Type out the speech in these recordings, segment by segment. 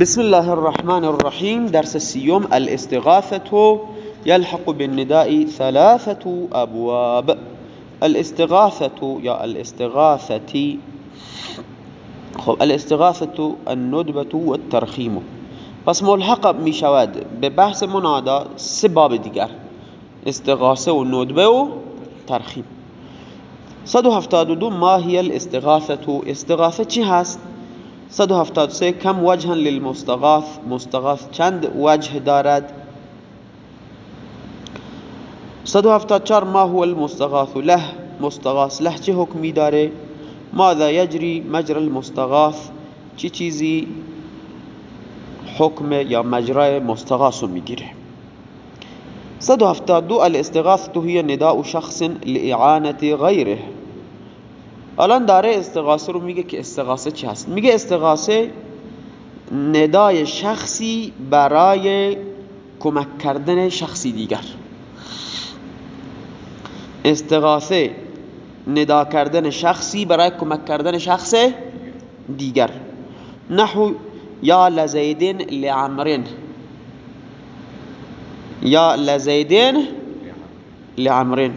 بسم الله الرحمن الرحيم. درس السيوم الاستغاثة يلحق بالنداء ثلاثة أبواب. الاستغاثة يا الاستغاثة. خب الاستغاثة الندبة والترخيم. پس ملحق می شود به بحث منادا سه باب دیگر. استغاثة و ندبة و ترخیم 172 ما هي الاستغاثة؟ استغاثة چی هست؟ 173 کم وجها للمستغاث. مستغاث چند وجه دارد؟ 174 ما هو المستغاث له؟ مستغاث له چه حکمی داره؟ ماذا يجري مجرى المستغاث؟ چی چیزی حکم یا مجرای مستغاث رو میگیره؟ 172 الاستغاثة هي نداء شخص لإعانة غيره الان داره استغاثه رو میگه که استغاثه چی هست؟ میگه استغاثه ندای شخصی برای کمک کردن شخصی دیگر. استغاثه ندا کردن شخصی برای کمک کردن شخص دیگر. نحو یا لزیدن لعمرن. یا لزیدن لعمرن.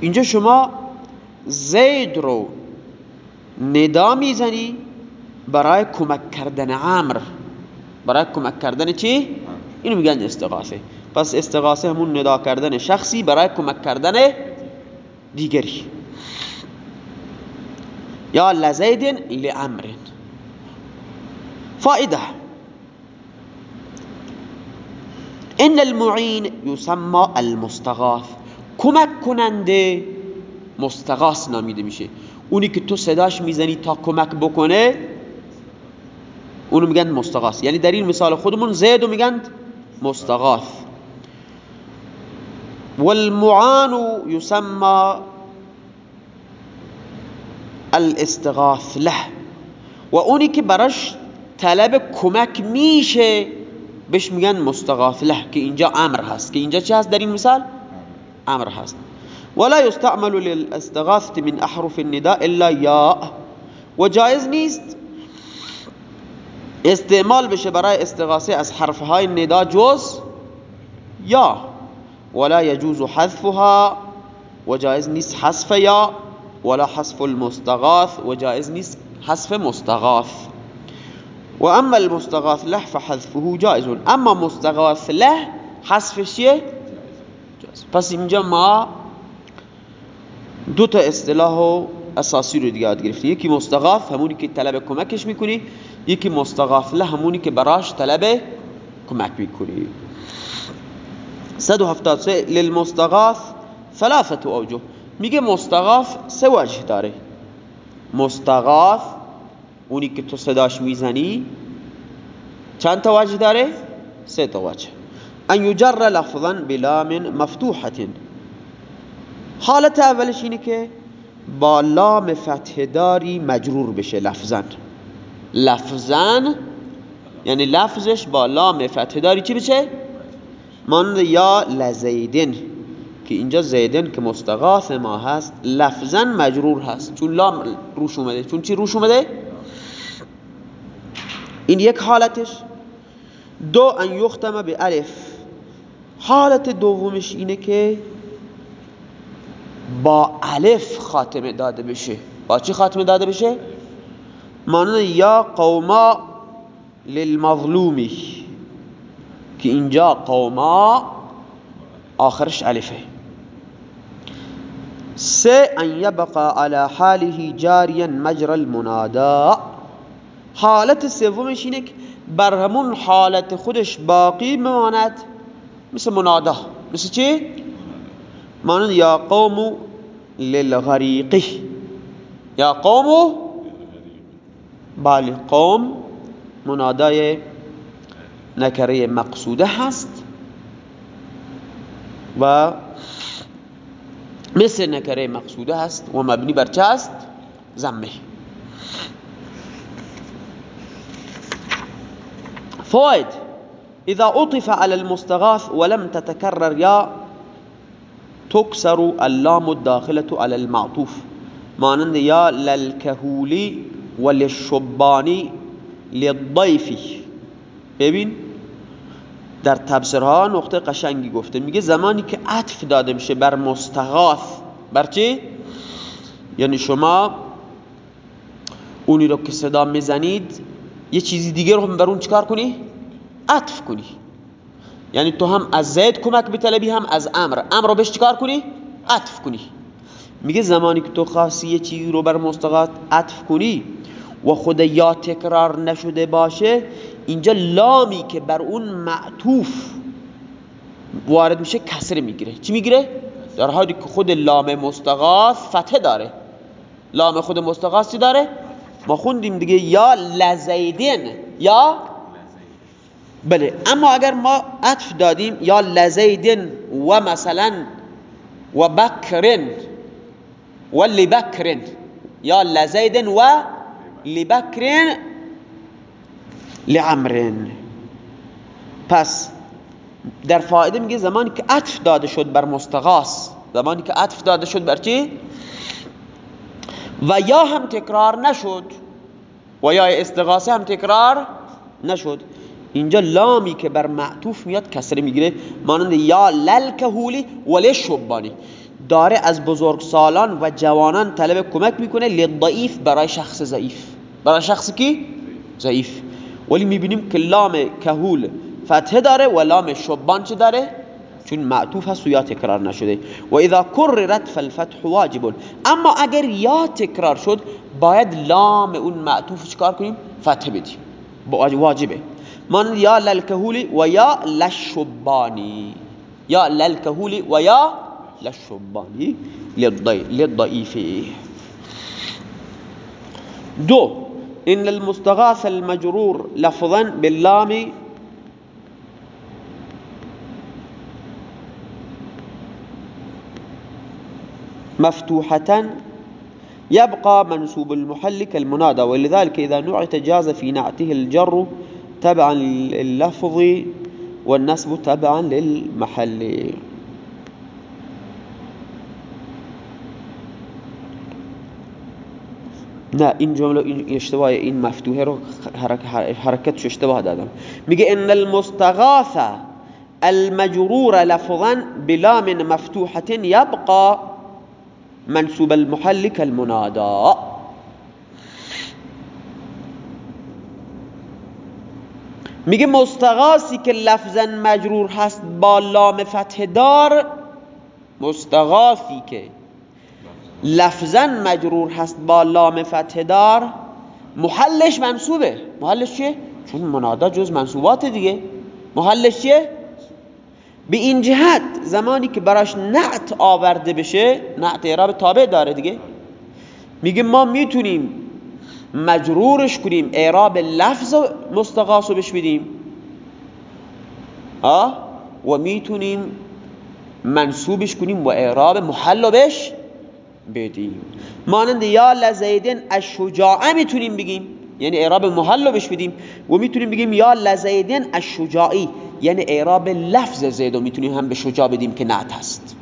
اینجا شما زید رو ندا می‌زنی برای کمک کردن عمر. برای کمک کردن چی؟ اینو میگن استغاثه. پس استغاثه همون ندا کردن شخصی برای کمک کردن دیگری. یا لزید لعمر فائده ان المعین یسمى المستغاث. کمک کننده مستغاث نامیده میشه. اونی که تو صداش می‌زنی تا کمک بکنه اونو میگن مستغاث. یعنی در این مثال خودمون زیدو میگن مستغاث. والمعان يسمى الاستغاث له. و اونی که براش طلب کمک میشه بهش میگن مستغاث له که اینجا امر هست. که اینجا چی هست در این مثال؟ امر هست. ولا يستعمل للاستغاثة من أحرف النداء إلا یا و جایز نیست استعمال بشه برای استغاثه حرف های ندا جز یا ولا يجوز حذفها. و جایز نیست حذف یا ولا حذف المستغاث. و جایز نیست حذف مستغاث. و اما المستغاث له فحذفه جائز. أما مستغاث له حذفش پس اینجا ما دو تا اصطلاح و اساسی رو دیگه یاد گرفتیم یکی مستغاث همونی که طلب کمکش می‌کنی. یکی مستغاث له همونی که براش طلب کمک می‌کنی. 173 للمستغاث ثلاثه اوجه. میگه مستغاث سه وجه داره. مستغاث اونی که تو صداش می‌زنی چند تا وجه داره؟ سه تا وجه. ان یجر لفظا بلام مفتوحه حالت اولش اینه که با لام فتح داری مجرور بشه لفظا. لفظا یعنی لفظش با لام فتح داری چی بشه؟ مانند یا لزیدن که اینجا زیدن که مستغاث ما هست لفظا مجرور هست. چون لام روش اومده. چون چی روش اومده؟ این یک حالتش. دو ان یختم به الف. حالت دومش اینه که با الف خاتمه داده بشه. با چی خاتمه داده بشه؟ مانند یا قوما للمظلومی. که اینجا قوما آخرش الفه. سه ان یبقى على حاله جاریا مجرى المنادا. حالت سومش اینه که بر همون حالت خودش باقی بماند. مثل منادا. مثل چی؟ مانند یا قوم للغریقی یا قوم بله قوم منادای نکره مقصودة هست. و مثل نکره مقصودة هست و مبنی بر چه هست؟ زمه فوائد إذا أطف على المستغاث ولم تتكرر يا تكسر اللام الداخلة على المعطوف مانند یا للکهولی وللشبانی للضیفی ببین در تبصرها نقطه قشنگی گفته میگه زمانی که عطف داده میشه بر مستغاث بر چی؟ یعنی شما اونی رو که صدا می‌زنید یه چیزی دیگه رو بر اون چکار کنی؟ عطف کنی یعنی تو هم از زید کمک بطلبی هم از امر امر رو بهش چکار کنی؟ عطف کنی. میگه زمانی که تو خاصی یه چیزی رو بر مستغاث عطف کنی و خود یا تکرار نشده باشه اینجا لامی که بر اون معطوف وارد میشه کسر می‌گیره. چی می‌گیره؟ در حالی که خود لام مستغاث فتح داره. لام خود مستغاثی داره؟ ما خوندیم دیگه یا لزیدین یا بله اما اگر ما عطف دادیم یا لزیدین و مثلا و بکرن و لبکرن یا لزیدین و لبکرن لعمرن پس در فایده میگه زمانی که عطف داده شد بر مستغاث زمانی که عطف داده شد بر چی؟ و یا هم تکرار نشد و یا استغاثه هم تکرار نشد اینجا لامی که بر معطوف میاد کسره می‌گیره مانند یا للکهولی ولی شبانی. داره از بزرگسالان و جوانان طلب کمک می‌کنه لضعیف برای شخص ضعیف. برای شخصی کی؟ ضعیف. ولی می‌بینیم که لام کهول فتحه داره و لام شبان چه داره؟ چون معطوف هست و یا تکرار نشده. و اذا کررت فالفتح واجب. اما اگر یا تکرار شد باید لام اون معطوف چکار کنیم؟ فتح بدیم. واجبه. من یا للکهولی و یا لشبانی یا للکهولی و یا للشبانی للضعیفی دو إن المستغاث المجرور لفظا باللام مفتوحة يبقى منسوب المحل كالمنادى ولذلك إذا نعت جاز في نعته الجر تبعا لللفظ والنسب تبعا للمحل. نه این جمله این اشتباه این مفتوحه رو حرکتش اشتباه دادم. میگه ان المستغاث المجرور لفظا بلام مفتوحة يبقى منسوب المحل كالمنادى میگه مستغاثی که لفظا مجرور هست با لام فتح دار مستغاثی که لفظا مجرور هست با لام فتح دار محلش منصوبه محلش چیه؟ چون منادا جز منصوبات دیگه محلش چیه؟ به این جهت زمانی که براش نعت آورده بشه نعت اعراب تابع داره دیگه میگه ما می‌تونیم مجرورش کنیم. اعراب لفظ مستغاث رو بش بدیم آه و می‌تونیم منصوبش کنیم و اعراب محل بش بدیم. مانند یا لزیدن الشجاعه می‌تونیم بگیم. یعنی اعراب محل بش بدیم. و می‌تونیم بگیم یا لزیدن الشجاعی. یعنی اعراب لفظ زید رو می‌تونیم هم به شجاع بدیم که نعت هست.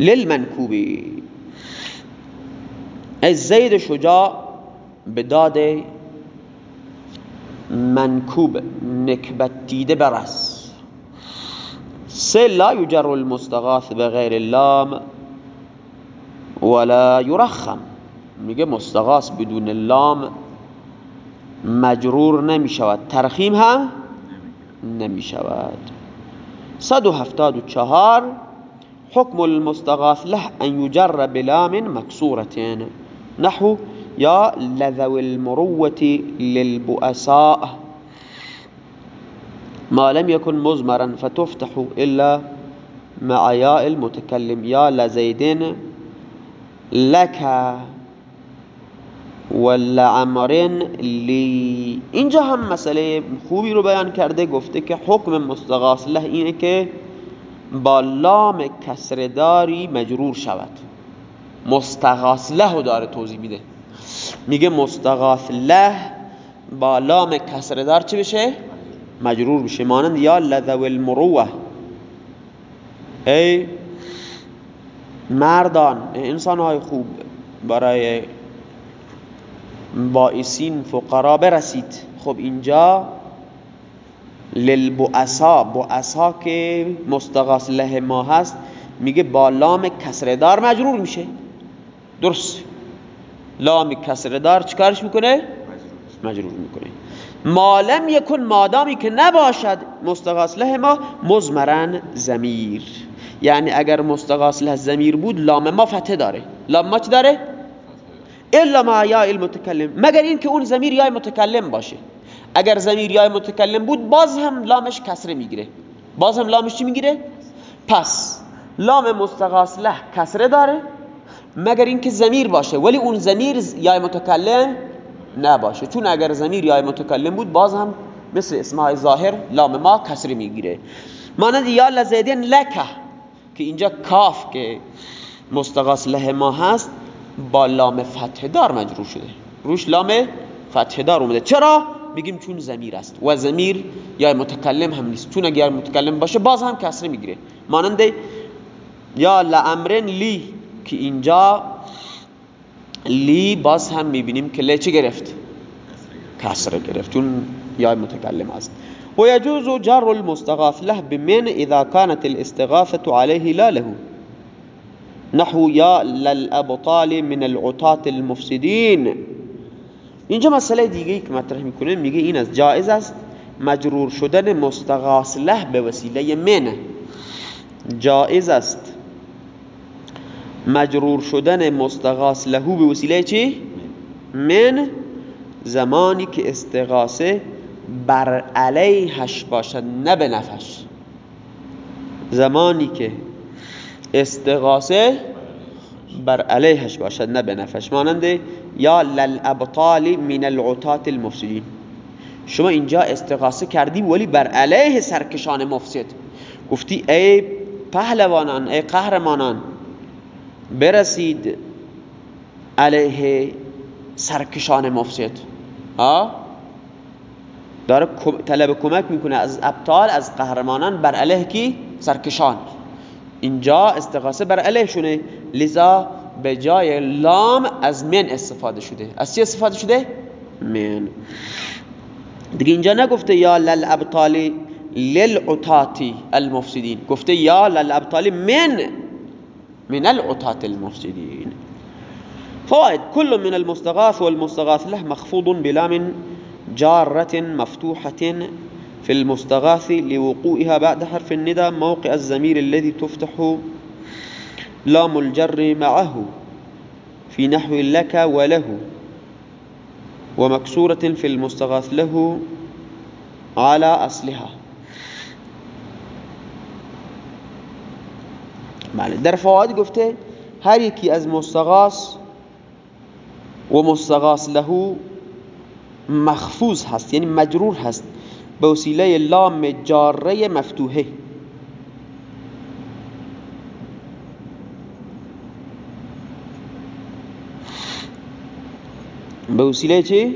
للمنکوبی. زید شجاع به داد منکوب نکبت دیده برس. سه لا یجر المستغاث بغیر اللام ولا یرخم. میگه مستغاث بدون لام مجرور نمی شود ترخیم هم نمی شود صد و هفتاد و چهار حکم المستغاث له ان یجر بلام مكسورة نحو یا لذو المروة للبؤساء. ما لم يكن مزمرا فتفتح إلا مع ياء المتكلم يا لزيدين لك ولعمرن لی. اینجا هم مسئله خوبی رو بیان کرده گفته که حکم مستغاث له اینه که با لام کسرداری مجرور شود. مستغاث له داره توضیح میده. میگه مستغاث له با لام کسردار چه بشه؟ مجرور بشه مانند یا لذو المروه. ای مردان انسان های خوب برای بائسین فقرا برسید. خب اینجا للبؤسا بؤسا که مستغاث له ما هست میگه با لام کسردار مجرور میشه. درست. لام کسردار چکارش می‌کنه؟ مجرور می‌کنه. ما لم یکن مادامی که نباشد مستغاث له ما مزمرن زمیر یعنی اگر مستغاث له زمیر بود لام ما فتح داره. لام ما چی داره؟ الا ما یا المتکلم مگر اینکه اون زمیر یا متکلم باشه. اگر زمیر یا متکلم بود باز هم لامش کسره می‌گیره. باز هم لامش چی می‌گیره؟ پس لام مستغاث له کسره داره. مگر اینکه زمیر باشه. ولی اون زمیر یا متکلم نباشه. چون اگر زمیر یا متکلم بود باز هم مثل اسمهای ظاهر لام ما کسری می‌گیره. مانند یا لزیدین لکه که اینجا کاف که مستغاث له ما هست با لام فتح دار مجرور شده. روش لام فتح دار اومده. چرا؟ میگیم چون زمیر است. و زمیر یا متکلم هم نیست. چون اگر متکلم باشه باز هم کسری می‌گیره. مانند یا لامرن لی که اینجا لی باز هم می‌بینیم که لی چه گرفت؟ کسر گرفت. چون یا متکلم است. و یجوز جر المستغاث له بمن اذا كانت الاستغاثة عليه لا له. نحو یا للابطال من العطات المفسدين اینجا مسئله دیگه ای که مطرح می‌کنه میگه این از جائز است. مجرور شدن مستغاث له به وسیله من جائز است. مجرور شدن مستغاث لهو به وسیله چی؟ من زمانی که استغاثه بر علیهش باشد نه به نفش. زمانی که استغاثه بر علیهش باشد نه به نفش. ماننده یا للابطال من العطات المفسدین. شما اینجا استغاثه کردی ولی بر علیه سرکشان مفسد. گفتی ای پهلوانان ای قهرمانان برسید علیه سرکشان مفسد. ها؟ داره طلب کمک می‌کنه از ابطال از قهرمانان بر علیه کی؟ سرکشان. اینجا استغاثه بر علیه شونه. لذا به جای لام از من استفاده شده. از چی استفاده شده؟ من. دیگه اینجا نگفته یا للابطال للعطاتی المفسدین. گفته یا للابطال من من العطاة المفسدين. فوائد كل من المستغاث والمستغاث له مخفوض بلام جارة مفتوحة في المستغاث لوقوعها بعد حرف الندى موقع الزمير الذي تفتح لام الجر معه في نحو لك وله ومكسورة في المستغاث له على أصلها. بله در فواید گفته هر یکی از مستغاث و مستغاث له مخفوظ هست یعنی مجرور هست به وسیله لام جاره مفتوحه به وسیله چه؟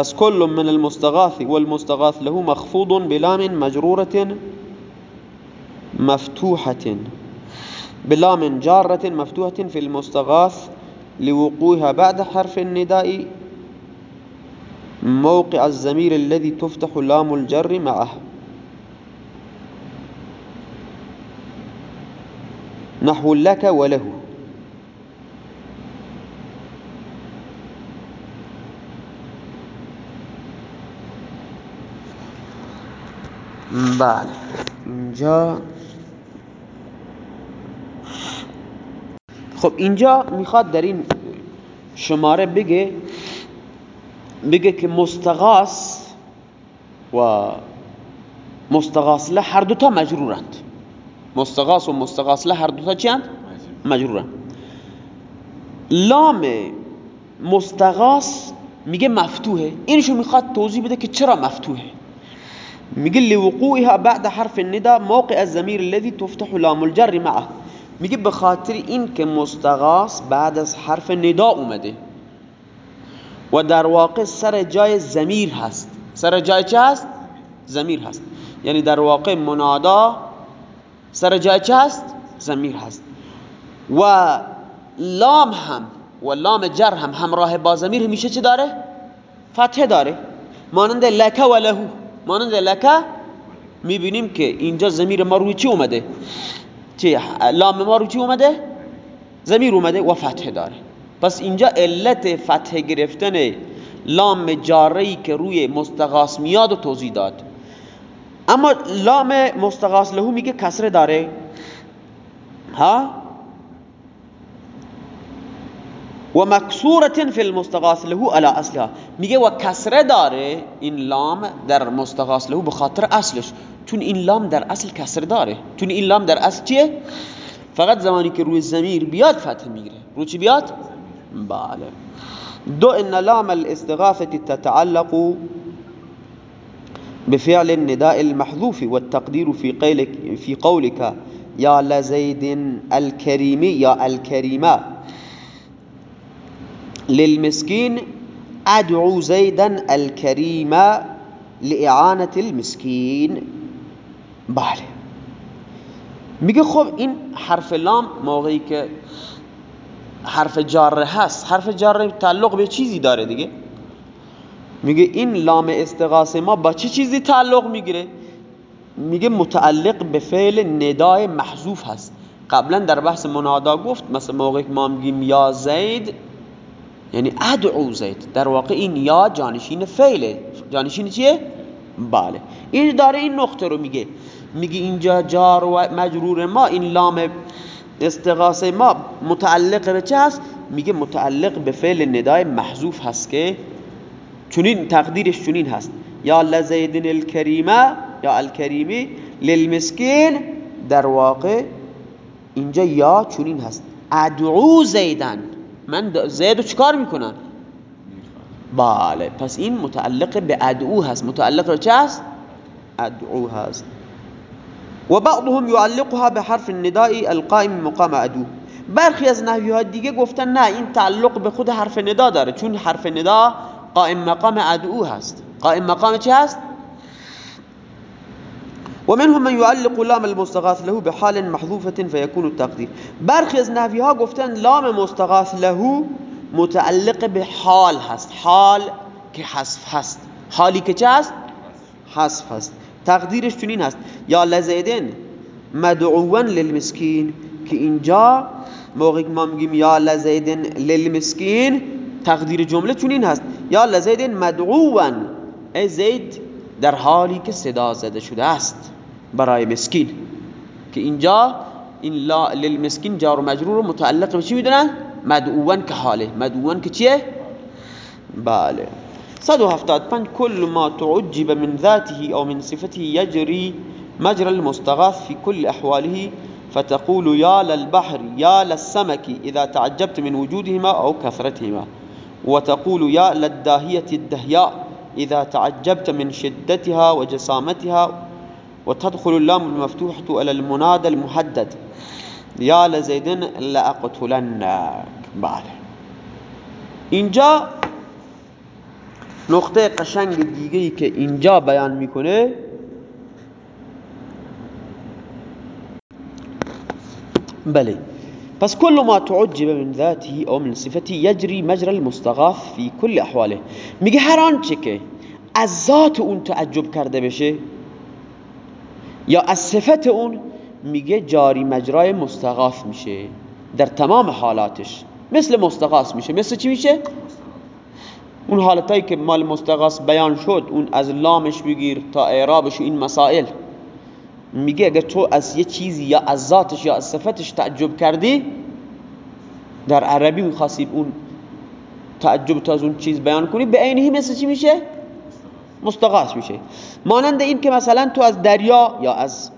پس كل من المستغاث والمستغاث له مخفوض بلام مجرورة مفتوحة بلام جارة مفتوحة في المستغاث لوقوعها بعد حرف النداء. موقع الزمير الذي تفتح لام الجر معه. نحو لك وله. بله. اینجا خب اینجا می‌خواد در این شماره بگه بگه که مستغاث و مستغاث له هر دوتا مجرورند. مستغاث و مستغاث له هر دوتا چند؟ مجرورند. لام مستغاث میگه مفتوحه. اینشو می‌خواد توضیح بده که چرا مفتوحه. میگه لوقوعها بعد حرف النداء موقع الزمیر الذي تفتح لام الجر معه. میگه به خاطر این که مستغاث بعد از حرف ندا اومده و در واقع سر جای زمیر هست. سر جای چه هست؟ زمیر هست. یعنی در واقع منادا سر جای چه هست؟ زمیر هست. و لام هم و لام جر هم همراه با زمیر همیشه چه داره؟ فتحه داره. مانند لکه و لهو. مانند لکه می‌بینیم که اینجا زمیر ما روی چی اومده؟ چه لام ما روی چی اومده؟ زمیر اومده و فتحه داره. پس اینجا علت فتحه گرفتن لام جاری که روی مستغاث میاد و توضیح داد. اما لام مستغاث لهو میگه کسره داره. ها؟ و مکسورت فی المستغاث له علی أصلها. میگه و کسره داره این لام در مستغاث له به خاطر أصلش. چون این لام در أصل کسره داره. چون این لام در أصل چیه؟ فقط زمانی که روی زمیر بیاد فتح میگیره. رو چی بیاد؟ بله. دو إن لام الاستغاثة تتعلق بفعل النداء المحذوف والتقدير في قولك في قولك. يا لزيد الكريم يا الكريمة. للمسكين ادعو زيدا الكريم لإعانة المسكين. بله. میگه خب این حرف لام موقعی که حرف جاره هست حرف جاره تعلق به چیزی داره دیگه؟ میگه این لام استغاثه ما با چه چیزی تعلق می‌گیره؟ میگه متعلق به فعل ندای محذوف هست. قبلا در بحث منادا گفت مثلا موقعی که ما میگیم یا زید یعنی ادعو زید. در واقع این یا جانشین فعله. جانشین چیه؟ بله. این داره این نقطه رو میگه. میگه اینجا جار و مجرور ما این لام استغاثه ما متعلق به چه هست؟ میگه متعلق به فعل ندای محذوف هست که چونین تقدیرش چونین هست. یا لزیدن الکریمه یا الکریمی للمسکین. در واقع اینجا یا چونین هست. ادعو زیدن. من زیدو چکار می‌کنم بله پس این متعلق به ادعو هست. متعلق به چه هست؟ ادعو هست. و بعضهم يعلقها به حرف النداء القائم مقام ادعو. برخی از نحوی ها دیگه گفتن نه این تعلق به خود حرف ندا داره چون حرف ندا قائم مقام ادعو هست. قائم مقام چه هست؟ ومنهم من يعلق لام المستغاث له بحال محذوفة فيكون التقدير. برخی از نحوی ها گفتن لام مستغاث له متعلق به حال هست. حال که حذف هست. حالی که چه هست؟ حذف هست. تقدیرش چنین هست. یا لزیدن مدعوا للمسکین که اینجا موقعی ما میگیم یا لزیدن للمسکین تقدیر جمله چنین هست. یا لزیدن مدعوا ای زید در حالی که صدا زده شده است برای مسکین. که اینجا این لا للمسکین جار و مجرور رو متعلق به چی میدونن؟ مدعوان که حاله. مدعوان که چیه؟ بله. 175 كل ما تعجب من ذاته أو من صفته يجري مجرى المستغاث في كل أحواله فتقول يا للبحر يا للسمك إذا تعجبت من وجودهما أو كثرتهما وتقول يا للداهية الدهياء إذا تعجبت من شدتها وجسامتها وتدخل اللام المفتوحة على المنادى المحدد. يا لزيد لأقتلنك. بعد. اینجا نقطه قشنگ دیگه ای که اینجا بیان میکنه. بله. پس كل ما تعجب من ذاته او من صفته يجري مجرى المستغاث في كل احواله میگه هر آنچه که از ذات اون تعجب کرده بشه یا از صفت اون میگه جاری مجرای مستغاث میشه در تمام حالاتش. مثل مستغاث میشه. مثل چی میشه؟ اون حالتایی که مال مستغاث بیان شد اون از لامش بگیر تا اعرابش این مسائل. میگه اگر تو از یه چیزی یا از ذاتش یا از صفتش تعجب کردی در عربی می‌خواستی اون تعجب تا از اون چیز بیان کنی به عینه مثل چی میشه؟ مستغاث میشه. مانند این که مثلا تو از دریا یا از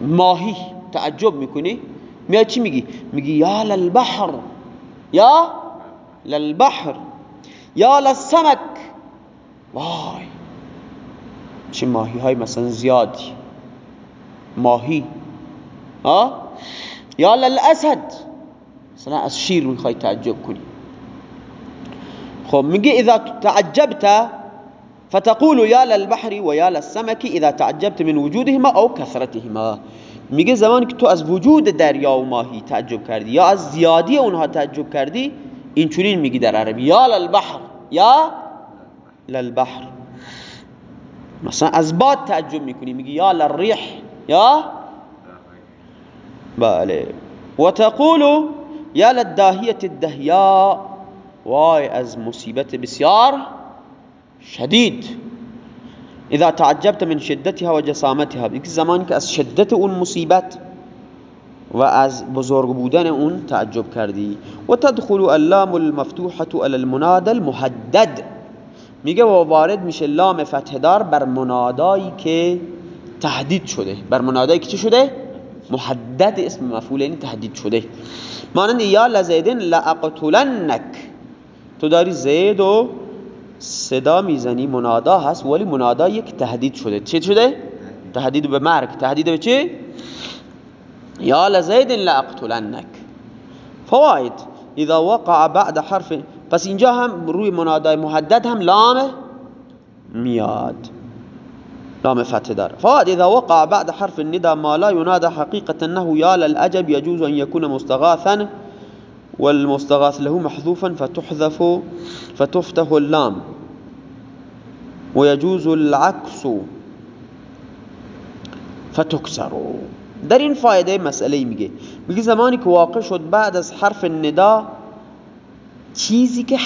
ماهی تعجب می‌کنی میای چی میگی؟ میگی یا للبحر یا للبحر یا للسمک. وای. چه ماهی های مثلا زیادی. ماهی. ها؟ یا للاسد. مثلا از شیر می‌خوای تعجب کنی. خب میگه اذا تعجبت فتقول يا للبحر ويا للسمك اذا تعجبت من وجودهما او كثرتهما میگه زمانی که تو از وجود دریا و ماهی تعجب کردی یا از زیادی اونها تعجب کردی این چونین میگی در عربی. یا للبحر. یا للبحر. مثلا از باد تعجب میکنی میگی یا للریح یا؟ بله. و تقول یا للداهیت الدهیا وای از مصیبت بسیار شدید. اذا تعجبت من شدتها و جسامتها بگی زمانی که از شدت اون مصیبت و از بزرگ بودن اون تعجب کردی. و تدخل اللام المفتوحة على المنادى المحدد. میگه و وارد میشه لام فتح دار بر منادایی که تهدید شده. بر منادایی که چه شده؟ محدد اسم مفعول یعنی تهدید شده. مانند یا لزیدن لاقتلنک تو داری زید و صدا می‌زنی منادا هست ولی منادا یک تهدید شده. چه شده؟ تهدید به مرگ. تهدید به چه یا لزید لاقتلنک فواید. اذا وقع بعد حرف پس اینجا هم روی منادای محدد هم لام میاد. لام فتح دار فوائد اذا وقع بعد حرف الندى ما لا ينادى حقيقة أنه يا للأجب يجوز أن يكون مستغاثا والمستغاث له محذوفا فتحذف فتفتح اللام. ويجوز العكس فتكسر. در این فایده مسئله میگه. میگه زمانی که واقع شد بعد از حرف ندا چیزی که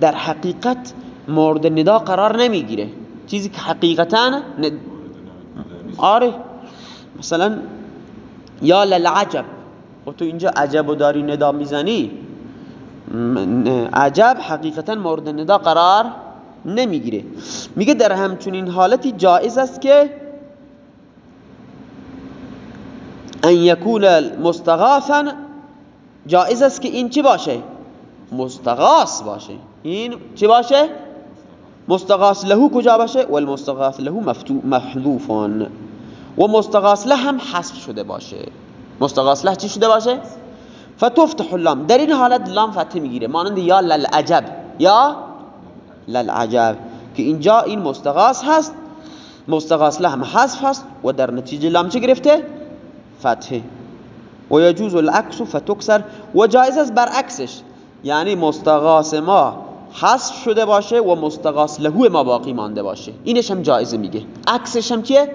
در حقیقت مورد ندا قرار نمی‌گیره. چیزی که حقیقتا آره. مثلا یا للعجب. و تو اینجا عجب و داری ندا می‌زنی عجب حقیقتا مورد ندا قرار نمی‌گیره. میگه در همچنین حالتی جائز است که ان یکون مستغاثا جائز است که این چی باشه؟ مستغاث باشه. این چی باشه؟ مستغاث له کجا باشه؟ و المستغاث له محذوفان و مستغاث له هم حذف شده باشه. مستغاث له چی شده باشه؟ فتفتح اللام. در این حالت لام فتح می‌گیره. مانند یا للعجب یا للعجب. که اینجا این مستغاث هست. مستغاث له هم حذف هست. و در نتیجه لام چه گرفته؟ فتح. و یجوز العکس فتکسر. و جایز است برعکسش. یعنی مستغاث ما حذف شده باشه و مستغاث له ما باقی مانده باشه. اینش هم جایزه میگه. عکسش هم چیه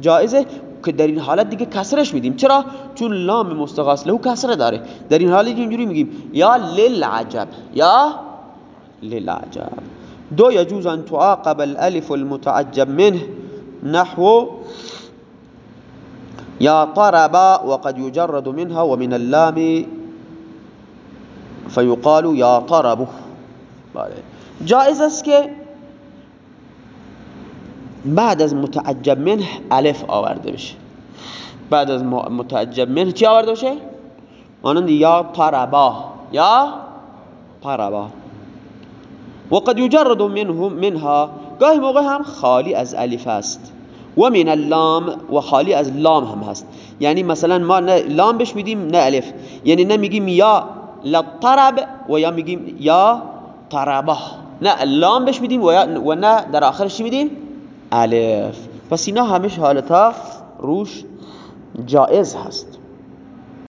جایزه که در این حالت دیگه کسرش میدیم. چرا؟ چون لام مستغاث له کسره داره. در این حالت اینجوری میگیم یا للعجب یا للعجب. دو يجوز ان تعاقب الالف المتعجب منه نحو يا طربا وقد يجرد منها ومن اللام فيقال يا طربه. بله. است که بعد از متعجب منه الف آورده بشه. بعد از متعجب منه چی آورده بشه؟ مانند یا طربا یا طربا وقد يجرد منهم منها. گاهی موقع هم خالی از الف است. و من اللام و خالی از لام هم هست. یعنی مثلا ما نه لام بش میدیم نه الف. یعنی نمیگیم یا لطرب و یا میگیم یا طربه. نه لام بش میدیم و نه در آخرش میدیم؟ الف. پس اینا همش حالتا روش جائز هست.